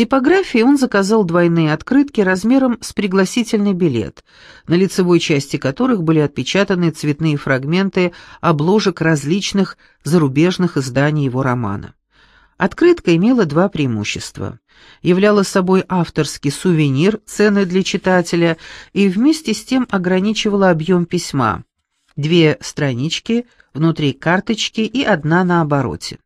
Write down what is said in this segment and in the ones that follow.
типографии он заказал двойные открытки размером с пригласительный билет, на лицевой части которых были отпечатаны цветные фрагменты обложек различных зарубежных изданий его романа. Открытка имела два преимущества. Являла собой авторский сувенир, ценный для читателя, и вместе с тем ограничивала объем письма. Две странички, внутри карточки и одна на обороте.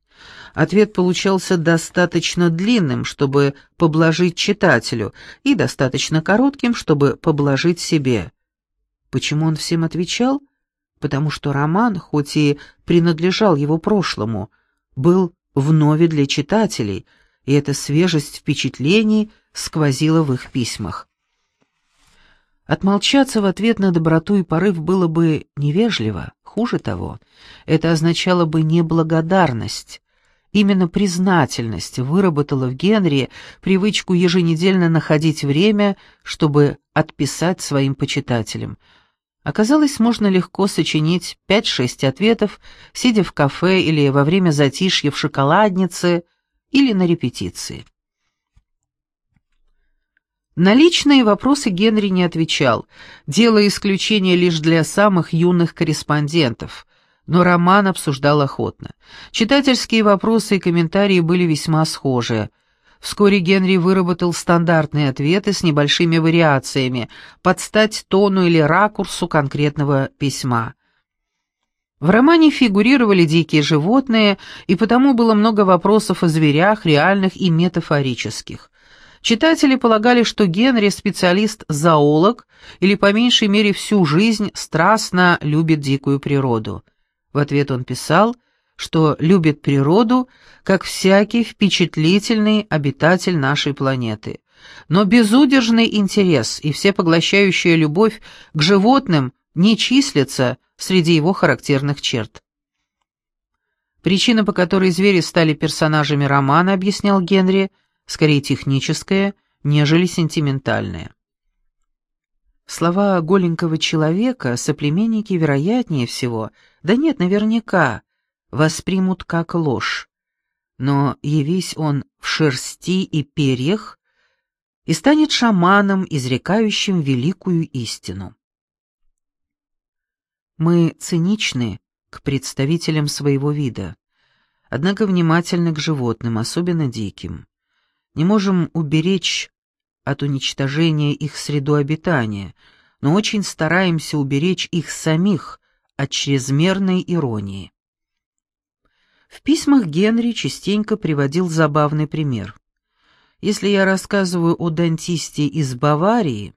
Ответ получался достаточно длинным, чтобы поблажить читателю, и достаточно коротким, чтобы поблажить себе. Почему он всем отвечал? Потому что роман, хоть и принадлежал его прошлому, был вновь для читателей, и эта свежесть впечатлений сквозила в их письмах. Отмолчаться в ответ на доброту и порыв было бы невежливо, хуже того, это означало бы неблагодарность. Именно признательность выработала в Генри привычку еженедельно находить время, чтобы отписать своим почитателям. Оказалось, можно легко сочинить пять-шесть ответов, сидя в кафе или во время затишья в шоколаднице или на репетиции. На личные вопросы Генри не отвечал, делая исключение лишь для самых юных корреспондентов, но роман обсуждал охотно. Читательские вопросы и комментарии были весьма схожи. Вскоре Генри выработал стандартные ответы с небольшими вариациями, под стать тону или ракурсу конкретного письма. В романе фигурировали дикие животные, и потому было много вопросов о зверях, реальных и метафорических. Читатели полагали, что Генри – специалист-зоолог или, по меньшей мере, всю жизнь страстно любит дикую природу. В ответ он писал, что любит природу, как всякий впечатлительный обитатель нашей планеты. Но безудержный интерес и всепоглощающая любовь к животным не числятся среди его характерных черт. Причина, по которой звери стали персонажами романа, объяснял Генри, скорее техническая, нежели сентиментальная. Слова голенького человека соплеменники, вероятнее всего, да нет, наверняка, воспримут как ложь. Но явись он в шерсти и перьях, и станет шаманом, изрекающим великую истину. Мы циничны к представителям своего вида, однако внимательны к животным, особенно диким. Не можем уберечь от уничтожения их среду обитания, но очень стараемся уберечь их самих от чрезмерной иронии. В письмах Генри частенько приводил забавный пример. Если я рассказываю о дантисте из Баварии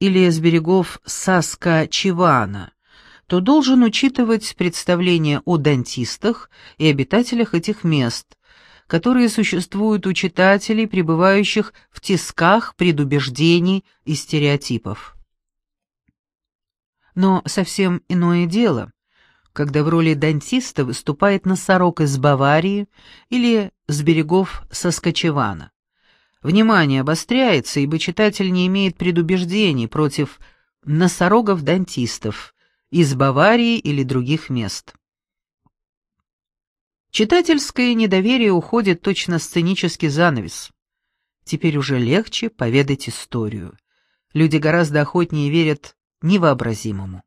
или с берегов Саска-Чивана, то должен учитывать представления о дантистах и обитателях этих мест, которые существуют у читателей, пребывающих в тисках предубеждений и стереотипов. Но совсем иное дело, когда в роли дантиста выступает носорог из Баварии или с берегов Соскочевана. Внимание обостряется, ибо читатель не имеет предубеждений против носорогов-дантистов из Баварии или других мест. Читательское недоверие уходит точно сценический занавес. Теперь уже легче поведать историю. Люди гораздо охотнее верят невообразимому.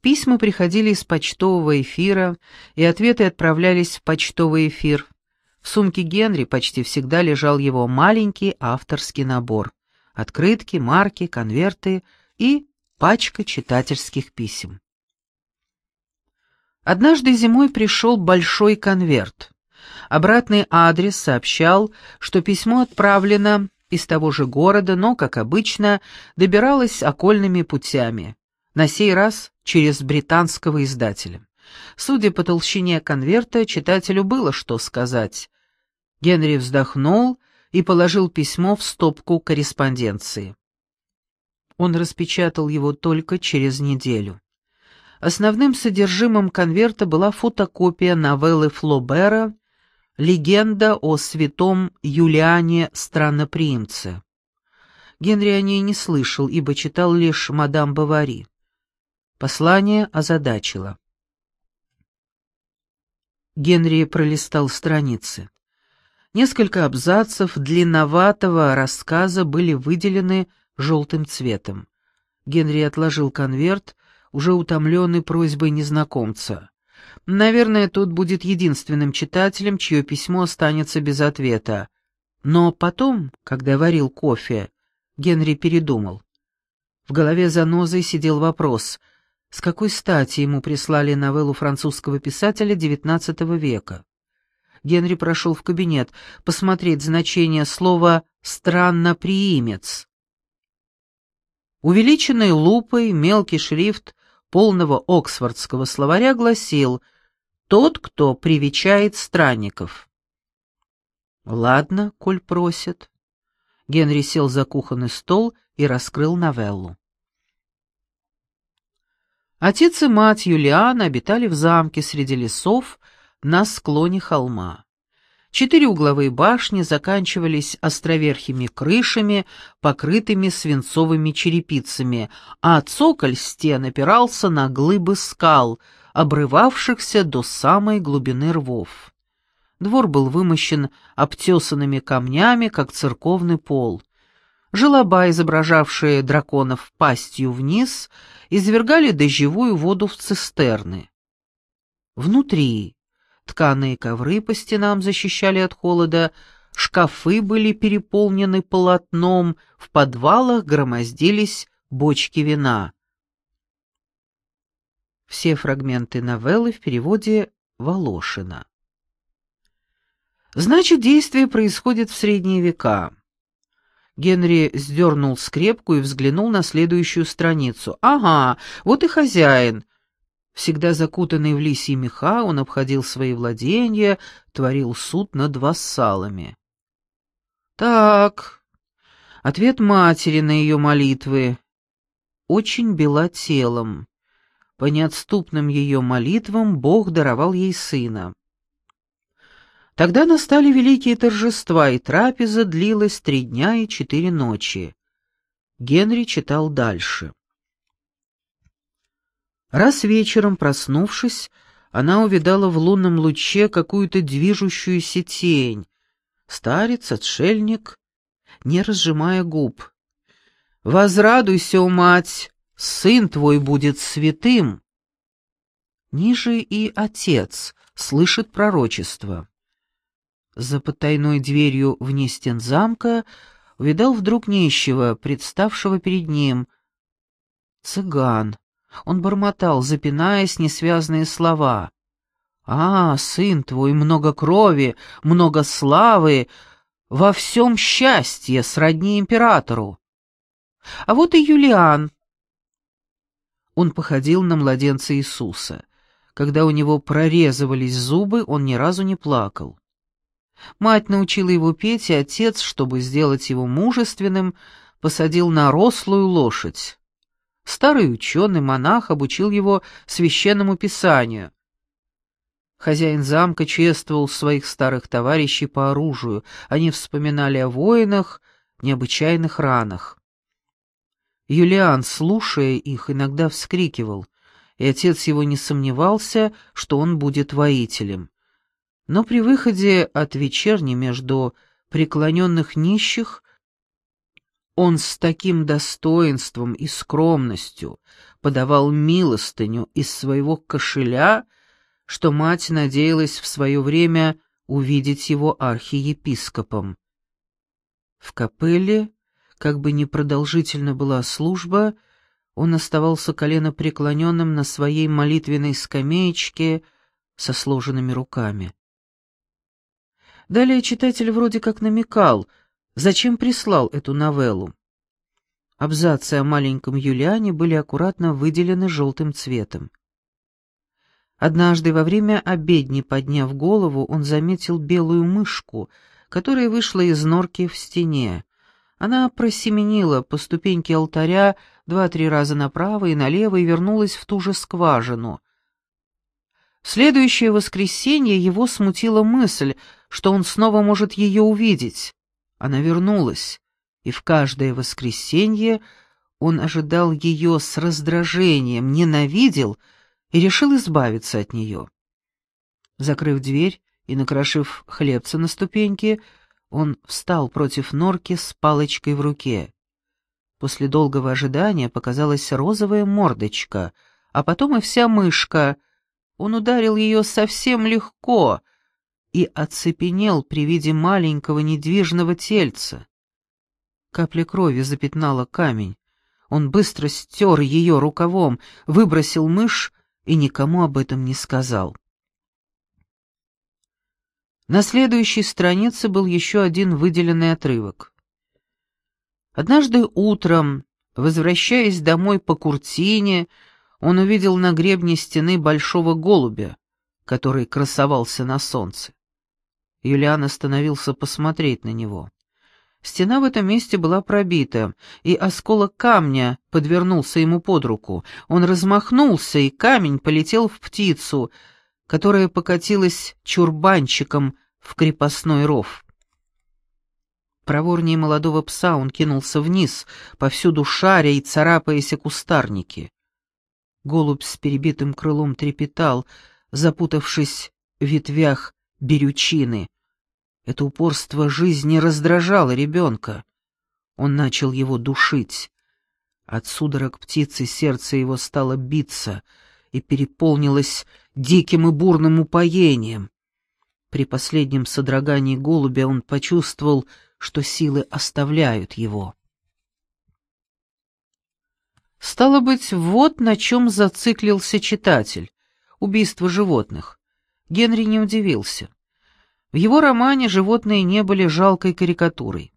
Письма приходили из почтового эфира, и ответы отправлялись в почтовый эфир. В сумке Генри почти всегда лежал его маленький авторский набор. Открытки, марки, конверты и пачка читательских писем. Однажды зимой пришел большой конверт. Обратный адрес сообщал, что письмо отправлено из того же города, но, как обычно, добиралось окольными путями, на сей раз через британского издателя. Судя по толщине конверта, читателю было что сказать. Генри вздохнул и положил письмо в стопку корреспонденции. Он распечатал его только через неделю. Основным содержимым конверта была фотокопия новеллы Флобера «Легенда о святом Юлиане Странноприимце». Генри о ней не слышал, ибо читал лишь «Мадам Бавари». Послание озадачило. Генри пролистал страницы. Несколько абзацев длинноватого рассказа были выделены желтым цветом. Генри отложил конверт, уже утомленный просьбой незнакомца. Наверное, тот будет единственным читателем, чье письмо останется без ответа. Но потом, когда варил кофе, Генри передумал. В голове занозой сидел вопрос, с какой стати ему прислали новеллу французского писателя XIX века. Генри прошел в кабинет посмотреть значение слова «странноприимец». Увеличенной лупой мелкий шрифт полного оксфордского словаря гласил «Тот, кто привечает странников». «Ладно, коль просит». Генри сел за кухонный стол и раскрыл новеллу. Отец и мать Юлиана обитали в замке среди лесов на склоне холма. Четыре угловые башни заканчивались островерхими крышами, покрытыми свинцовыми черепицами, а цоколь стен опирался на глыбы скал, обрывавшихся до самой глубины рвов. Двор был вымощен обтесанными камнями, как церковный пол. Желоба, изображавшие драконов пастью вниз, извергали дождевую воду в цистерны. Внутри тканые ковры по стенам защищали от холода, шкафы были переполнены полотном, в подвалах громоздились бочки вина. Все фрагменты новеллы в переводе Волошина. Значит, действие происходит в средние века. Генри сдернул скрепку и взглянул на следующую страницу. «Ага, вот и хозяин». Всегда закутанный в лисьи меха, он обходил свои владения, творил суд над вассалами. «Так...» Ответ матери на ее молитвы. Очень бела телом. По неотступным ее молитвам Бог даровал ей сына. Тогда настали великие торжества, и трапеза длилась три дня и четыре ночи. Генри читал дальше. Раз вечером, проснувшись, она увидала в лунном луче какую-то движущуюся тень. Старец, отшельник, не разжимая губ. «Возрадуйся, о мать, сын твой будет святым!» Ниже и отец слышит пророчество. За потайной дверью вне стен замка увидал вдруг нищего, представшего перед ним. Цыган. Он бормотал, запинаясь, несвязные слова. «А, сын твой, много крови, много славы, во всем счастье, сродни императору. А вот и Юлиан». Он походил на младенца Иисуса. Когда у него прорезывались зубы, он ни разу не плакал. Мать научила его петь, и отец, чтобы сделать его мужественным, посадил на рослую лошадь. Старый ученый, монах, обучил его священному писанию. Хозяин замка чествовал своих старых товарищей по оружию, они вспоминали о воинах, необычайных ранах. Юлиан, слушая их, иногда вскрикивал, и отец его не сомневался, что он будет воителем. Но при выходе от вечерни между преклоненных нищих он с таким достоинством и скромностью подавал милостыню из своего кошеля, что мать надеялась в свое время увидеть его архиепископом. В капелле, как бы непродолжительно была служба, он оставался коленопреклоненным на своей молитвенной скамеечке со сложенными руками. Далее читатель вроде как намекал, зачем прислал эту новеллу. Абзацы о маленьком Юлиане были аккуратно выделены желтым цветом. Однажды во время обедни, подняв голову, он заметил белую мышку, которая вышла из норки в стене. Она просеменила по ступеньке алтаря два-три раза направо и налево и вернулась в ту же скважину. В следующее воскресенье его смутила мысль, что он снова может ее увидеть. Она вернулась, и в каждое воскресенье он ожидал ее с раздражением, ненавидел и решил избавиться от нее. Закрыв дверь и, накрошив хлебца на ступеньке, он встал против норки с палочкой в руке. После долгого ожидания показалась розовая мордочка, а потом и вся мышка. Он ударил ее совсем легко и оцепенел при виде маленького недвижного тельца. Капля крови запятнала камень. Он быстро стер ее рукавом, выбросил мышь и никому об этом не сказал. На следующей странице был еще один выделенный отрывок. Однажды утром, возвращаясь домой по куртине, он увидел на гребне стены большого голубя, который красовался на солнце. Юлиан остановился посмотреть на него. Стена в этом месте была пробита, и осколок камня подвернулся ему под руку. Он размахнулся, и камень полетел в птицу, которая покатилась чурбанчиком в крепостной ров. Проворнее молодого пса он кинулся вниз, повсюду шаря и царапаясь о кустарники. Голубь с перебитым крылом трепетал, запутавшись в ветвях берючины. Это упорство жизни раздражало ребенка. Он начал его душить. От судорог птицы сердце его стало биться и переполнилось диким и бурным упоением. При последнем содрогании голубя он почувствовал, что силы оставляют его. Стало быть, вот на чем зациклился читатель — убийство животных. Генри не удивился. В его романе животные не были жалкой карикатурой.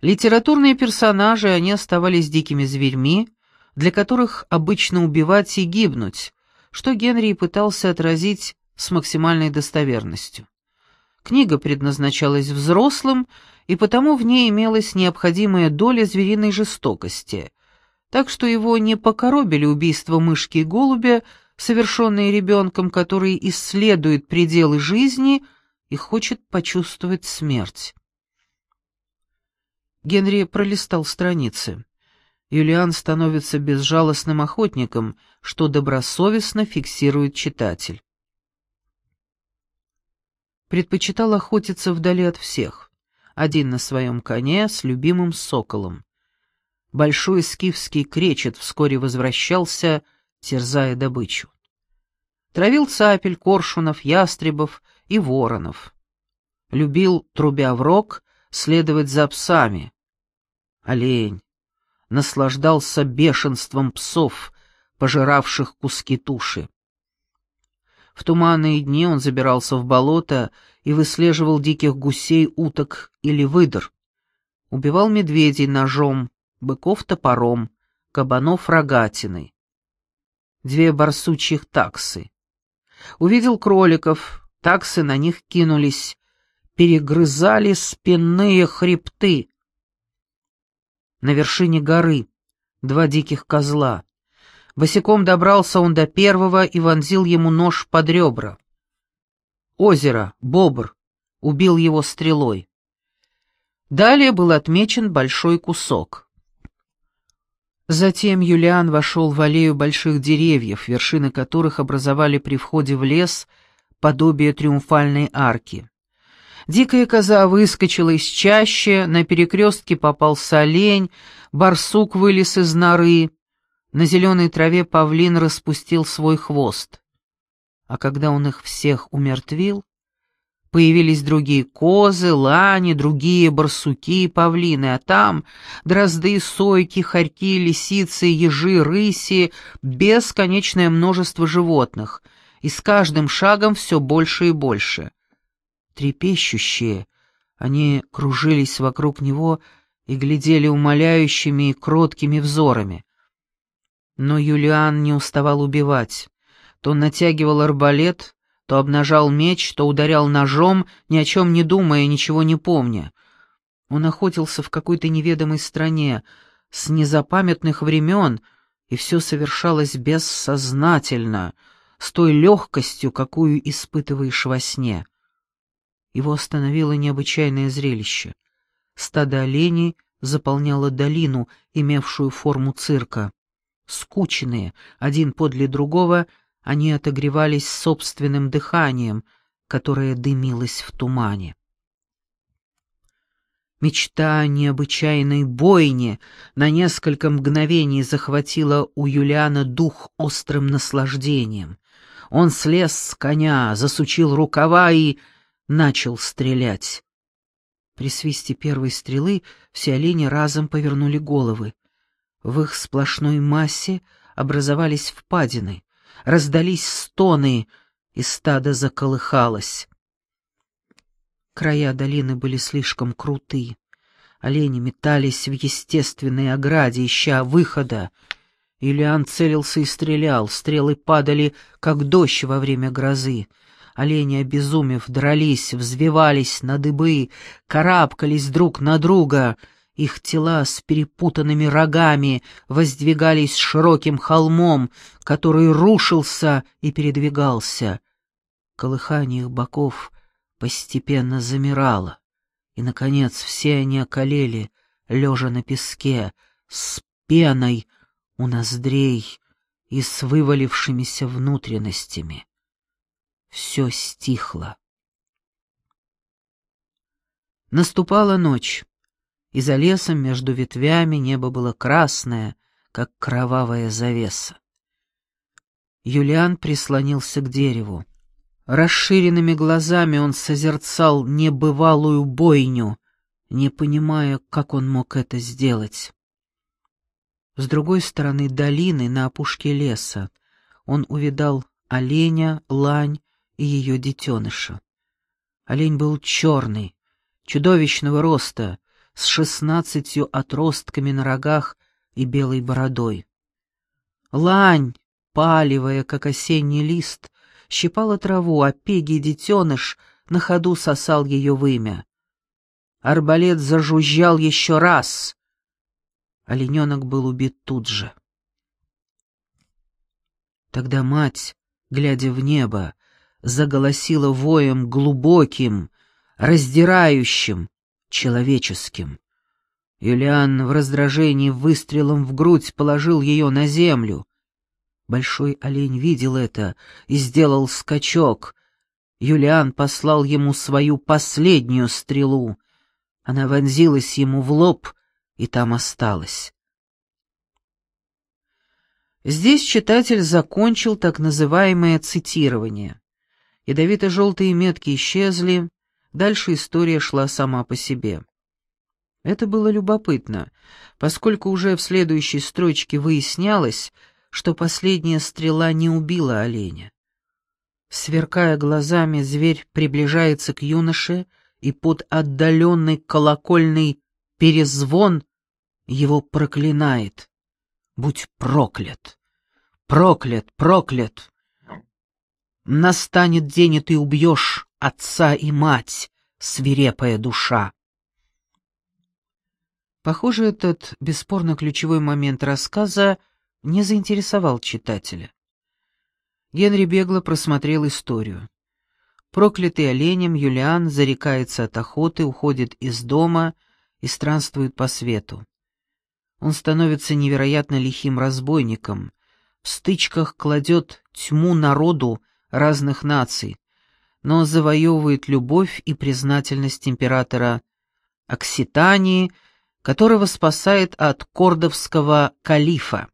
Литературные персонажи, они оставались дикими зверьми, для которых обычно убивать и гибнуть, что Генри и пытался отразить с максимальной достоверностью. Книга предназначалась взрослым, и потому в ней имелась необходимая доля звериной жестокости, так что его не покоробили убийства мышки и голубя, совершенные ребенком, который исследует пределы жизни — и хочет почувствовать смерть. Генри пролистал страницы. Юлиан становится безжалостным охотником, что добросовестно фиксирует читатель. Предпочитал охотиться вдали от всех, один на своем коне с любимым соколом. Большой скифский кречет вскоре возвращался, терзая добычу. Травил цапель, коршунов, ястребов, и воронов. Любил, трубя в рог, следовать за псами. Олень. Наслаждался бешенством псов, пожиравших куски туши. В туманные дни он забирался в болото и выслеживал диких гусей, уток или выдр. Убивал медведей ножом, быков топором, кабанов рогатиной. Две барсучьих таксы. Увидел кроликов, Таксы на них кинулись, перегрызали спинные хребты. На вершине горы два диких козла. Босиком добрался он до первого и вонзил ему нож под ребра. Озеро, бобр, убил его стрелой. Далее был отмечен большой кусок. Затем Юлиан вошел в аллею больших деревьев, вершины которых образовали при входе в лес — подобие триумфальной арки. Дикая коза выскочила из чащи, на перекрестке попался олень, барсук вылез из норы, на зеленой траве павлин распустил свой хвост. А когда он их всех умертвил, появились другие козы, лани, другие барсуки и павлины, а там дрозды, сойки, хорьки, лисицы, ежи, рыси, бесконечное множество животных — и с каждым шагом все больше и больше. Трепещущие, они кружились вокруг него и глядели умоляющими и кроткими взорами. Но Юлиан не уставал убивать. То натягивал арбалет, то обнажал меч, то ударял ножом, ни о чем не думая, ничего не помня. Он охотился в какой-то неведомой стране, с незапамятных времен, и все совершалось бессознательно — с той легкостью, какую испытываешь во сне. Его остановило необычайное зрелище. Стадо оленей заполняло долину, имевшую форму цирка. Скучные, один подле другого, они отогревались собственным дыханием, которая дымилась в тумане. Мечта о необычайной бойне на несколько мгновений захватила у Юлиана дух острым наслаждением. Он слез с коня, засучил рукава и начал стрелять. При свисте первой стрелы все олени разом повернули головы. В их сплошной массе образовались впадины, раздались стоны, и стадо заколыхалось. Края долины были слишком круты. Олени метались в естественной ограде, ища выхода. Ильян целился и стрелял, стрелы падали, как дождь во время грозы. Олени, обезумев, дрались, взвивались на дыбы, карабкались друг на друга. Их тела с перепутанными рогами воздвигались широким холмом, который рушился и передвигался. Колыхание их боков постепенно замирало, и, наконец, все они околели, лежа на песке, с пеной у ноздрей и с вывалившимися внутренностями. Все стихло. Наступала ночь, и за лесом между ветвями небо было красное, как кровавая завеса. Юлиан прислонился к дереву. Расширенными глазами он созерцал небывалую бойню, не понимая, как он мог это сделать. С другой стороны долины, на опушке леса, он увидал оленя, лань и ее детеныша. Олень был черный, чудовищного роста, с шестнадцатью отростками на рогах и белой бородой. Лань, паливая, как осенний лист, щипала траву, а пегий детеныш на ходу сосал ее вымя. Арбалет зажужжал еще раз. Олененок был убит тут же. Тогда мать, глядя в небо, заголосила воем глубоким, раздирающим, человеческим. Юлиан в раздражении выстрелом в грудь положил ее на землю. Большой олень видел это и сделал скачок. Юлиан послал ему свою последнюю стрелу. Она вонзилась ему в лоб и там осталась. Здесь читатель закончил так называемое цитирование. Ядовито-желтые метки исчезли, дальше история шла сама по себе. Это было любопытно, поскольку уже в следующей строчке выяснялось, что последняя стрела не убила оленя. Сверкая глазами, зверь приближается к юноше, и под отдаленный колокольный перезвон его проклинает. «Будь проклят! Проклят, проклят! Настанет день, и ты убьешь отца и мать, свирепая душа!» Похоже, этот бесспорно ключевой момент рассказа — не заинтересовал читателя. Генри бегло просмотрел историю. Проклятый оленем, Юлиан зарекается от охоты, уходит из дома и странствует по свету. Он становится невероятно лихим разбойником, в стычках кладет тьму народу разных наций, но завоевывает любовь и признательность императора Окситании, которого спасает от кордовского калифа.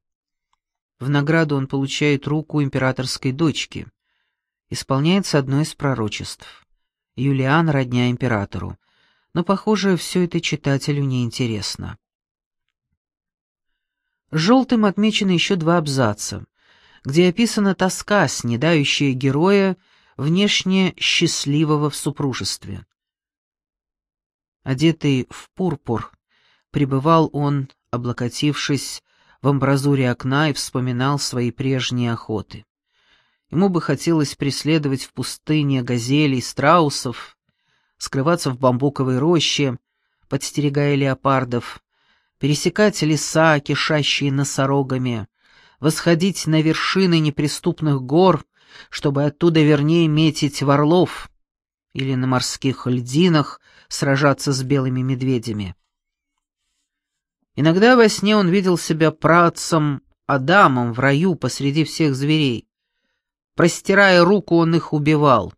В награду он получает руку императорской дочки. Исполняется одно из пророчеств. Юлиан родня императору. Но, похоже, все это читателю не интересно. Желтым отмечены еще два абзаца, где описана тоска, снедающая героя, внешне счастливого в супружестве. Одетый в пурпур, пребывал он, облокотившись в амбразуре окна и вспоминал свои прежние охоты. Ему бы хотелось преследовать в пустыне газелей, страусов, скрываться в бамбуковой роще, подстерегая леопардов, пересекать леса, кишащие носорогами, восходить на вершины неприступных гор, чтобы оттуда вернее метить в орлов или на морских льдинах сражаться с белыми медведями. Иногда во сне он видел себя працем Адамом в раю посреди всех зверей. Простирая руку, он их убивал.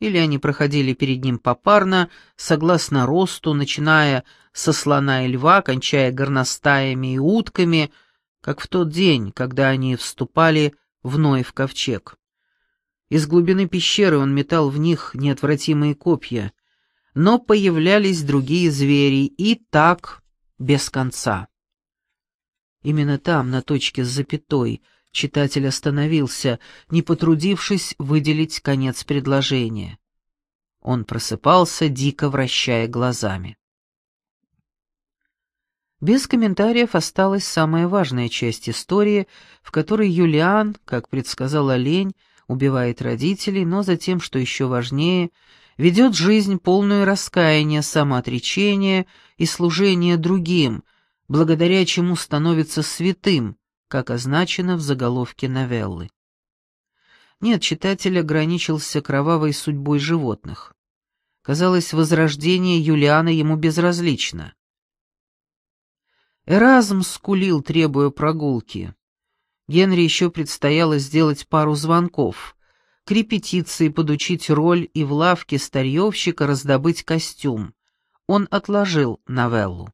или они проходили перед ним попарно, согласно росту, начиная со слона и льва, кончая горностаями и утками, как в тот день, когда они вступали вновь в ковчег. Из глубины пещеры он метал в них неотвратимые копья, но появлялись другие звери, и так без конца. Именно там, на точке с запятой, читатель остановился, не потрудившись выделить конец предложения. Он просыпался, дико вращая глазами. Без комментариев осталась самая важная часть истории, в которой Юлиан, как предсказал олень, убивает родителей, но затем, что еще важнее, ведет жизнь полную раскаяния, самоотречения и служения другим, благодаря чему становится святым, как означено в заголовке новеллы. Нет, читатель ограничился кровавой судьбой животных. Казалось, возрождение Юлиана ему безразлично. Эразм скулил, требуя прогулки. Генри еще предстояло сделать пару звонков, к репетиции подучить роль и в лавке старьевщика раздобыть костюм. Он отложил новеллу.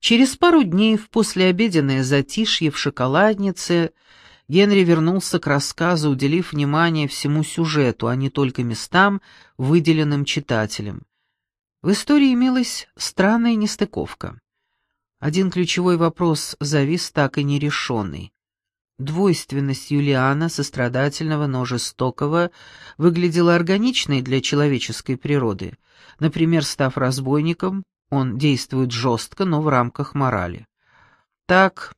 Через пару дней в послеобеденное затишье в шоколаднице Генри вернулся к рассказу, уделив внимание всему сюжету, а не только местам, выделенным читателем. В истории имелась странная нестыковка. Один ключевой вопрос завис так и нерешенный. Двойственность Юлиана, сострадательного, но жестокого, выглядела органичной для человеческой природы. Например, став разбойником, он действует жестко, но в рамках морали. Так,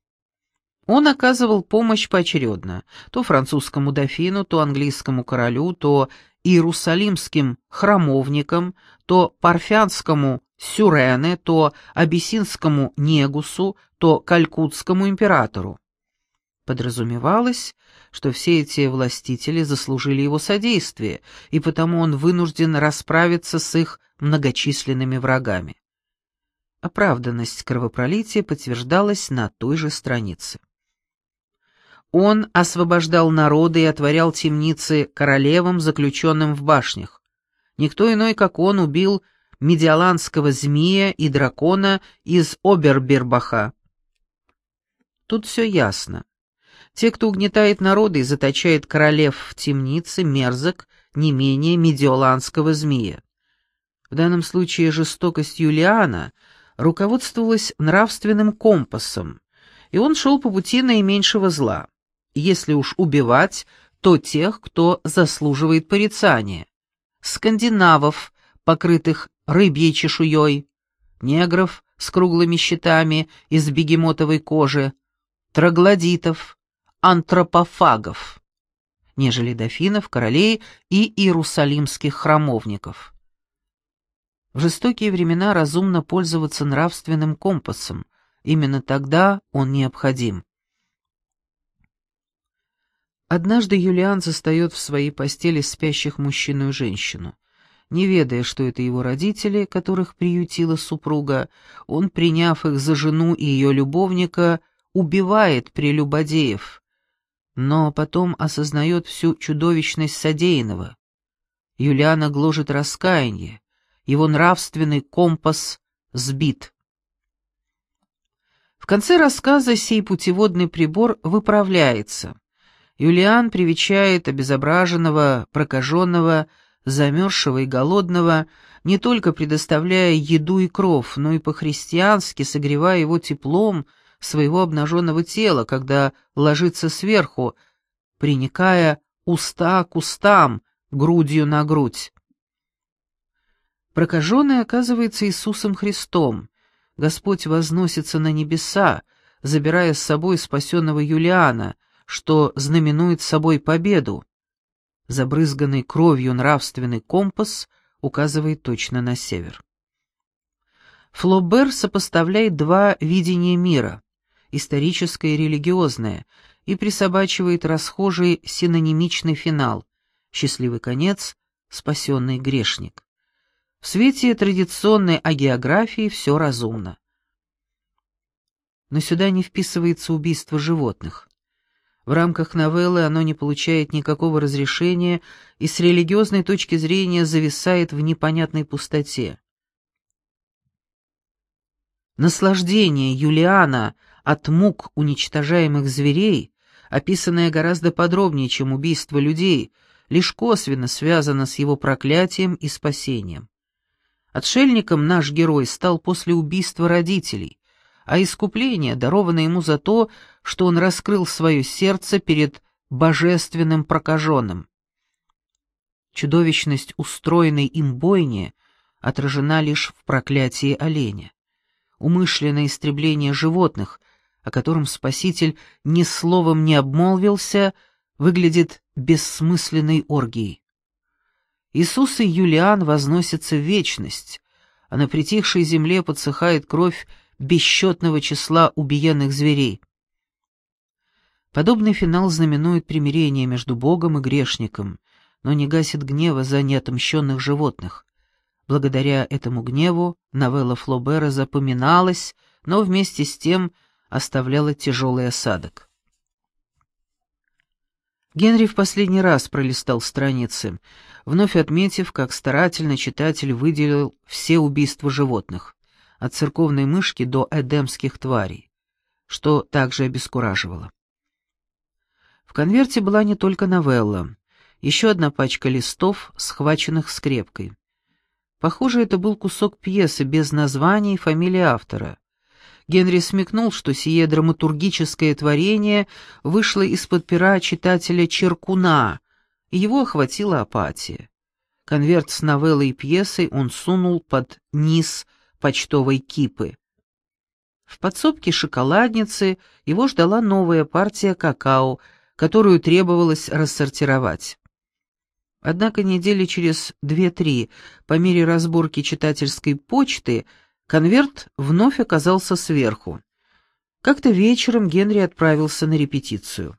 он оказывал помощь поочередно, то французскому дофину, то английскому королю, то иерусалимским храмовникам, то парфянскому сюрене, то абиссинскому негусу, то калькутскому императору. Подразумевалось, что все эти властители заслужили его содействие, и потому он вынужден расправиться с их многочисленными врагами. Оправданность кровопролития подтверждалась на той же странице. Он освобождал народы и отворял темницы королевам, заключенным в башнях. Никто иной, как он, убил медиаланского змея и дракона из Обербербаха. Тут все ясно. Те, кто угнетает народы и заточает королев в темнице, мерзок не менее медиоланского змея. В данном случае жестокость Юлиана руководствовалась нравственным компасом, и он шел по пути наименьшего зла если уж убивать, то тех, кто заслуживает порицания. Скандинавов, покрытых рыбьей чешуей, негров с круглыми щитами из бегемотовой кожи, троглодитов, антропофагов, нежели дофинов, королей и иерусалимских храмовников. В жестокие времена разумно пользоваться нравственным компасом, именно тогда он необходим. Однажды Юлиан застает в своей постели спящих мужчину и женщину. Не ведая, что это его родители, которых приютила супруга, он, приняв их за жену и ее любовника, убивает прелюбодеев, но потом осознает всю чудовищность содеянного. Юлиана гложет раскаяние, его нравственный компас сбит. В конце рассказа сей путеводный прибор выправляется — Юлиан привечает обезображенного, прокаженного, замерзшего и голодного, не только предоставляя еду и кров, но и по-христиански согревая его теплом своего обнаженного тела, когда ложится сверху, приникая уста к устам, грудью на грудь. Прокаженный оказывается Иисусом Христом. Господь возносится на небеса, забирая с собой спасенного Юлиана — что знаменует собой победу. Забрызганный кровью нравственный компас указывает точно на север. Флобер сопоставляет два видения мира, историческое и религиозное, и присобачивает расхожий синонимичный финал «Счастливый конец, спасенный грешник». В свете традиционной агеографии все разумно. Но сюда не вписывается убийство животных. В рамках новеллы оно не получает никакого разрешения и с религиозной точки зрения зависает в непонятной пустоте. Наслаждение Юлиана от мук уничтожаемых зверей, описанное гораздо подробнее, чем убийство людей, лишь косвенно связано с его проклятием и спасением. Отшельником наш герой стал после убийства родителей, а искупление даровано ему за то, что он раскрыл свое сердце перед божественным прокаженным. Чудовищность устроенной им бойни отражена лишь в проклятии оленя. Умышленное истребление животных, о котором Спаситель ни словом не обмолвился, выглядит бессмысленной оргией. Иисус и Юлиан возносятся в вечность, а на притихшей земле подсыхает кровь бесчетного числа убиенных зверей. Подобный финал знаменует примирение между Богом и грешником, но не гасит гнева за неотомщенных животных. Благодаря этому гневу новелла Флобера запоминалась, но вместе с тем оставляла тяжелый осадок. Генри в последний раз пролистал страницы, вновь отметив, как старательно читатель выделил все убийства животных от церковной мышки до эдемских тварей, что также обескураживало. В конверте была не только новелла, еще одна пачка листов, схваченных скрепкой. Похоже, это был кусок пьесы без названия и фамилии автора. Генри смекнул, что сие драматургическое творение вышло из-под пера читателя Черкуна, и его охватила апатия. Конверт с новеллой и пьесой он сунул под низ почтовой кипы. В подсобке шоколадницы его ждала новая партия какао, которую требовалось рассортировать. Однако недели через две-три, по мере разборки читательской почты, конверт вновь оказался сверху. Как-то вечером Генри отправился на репетицию.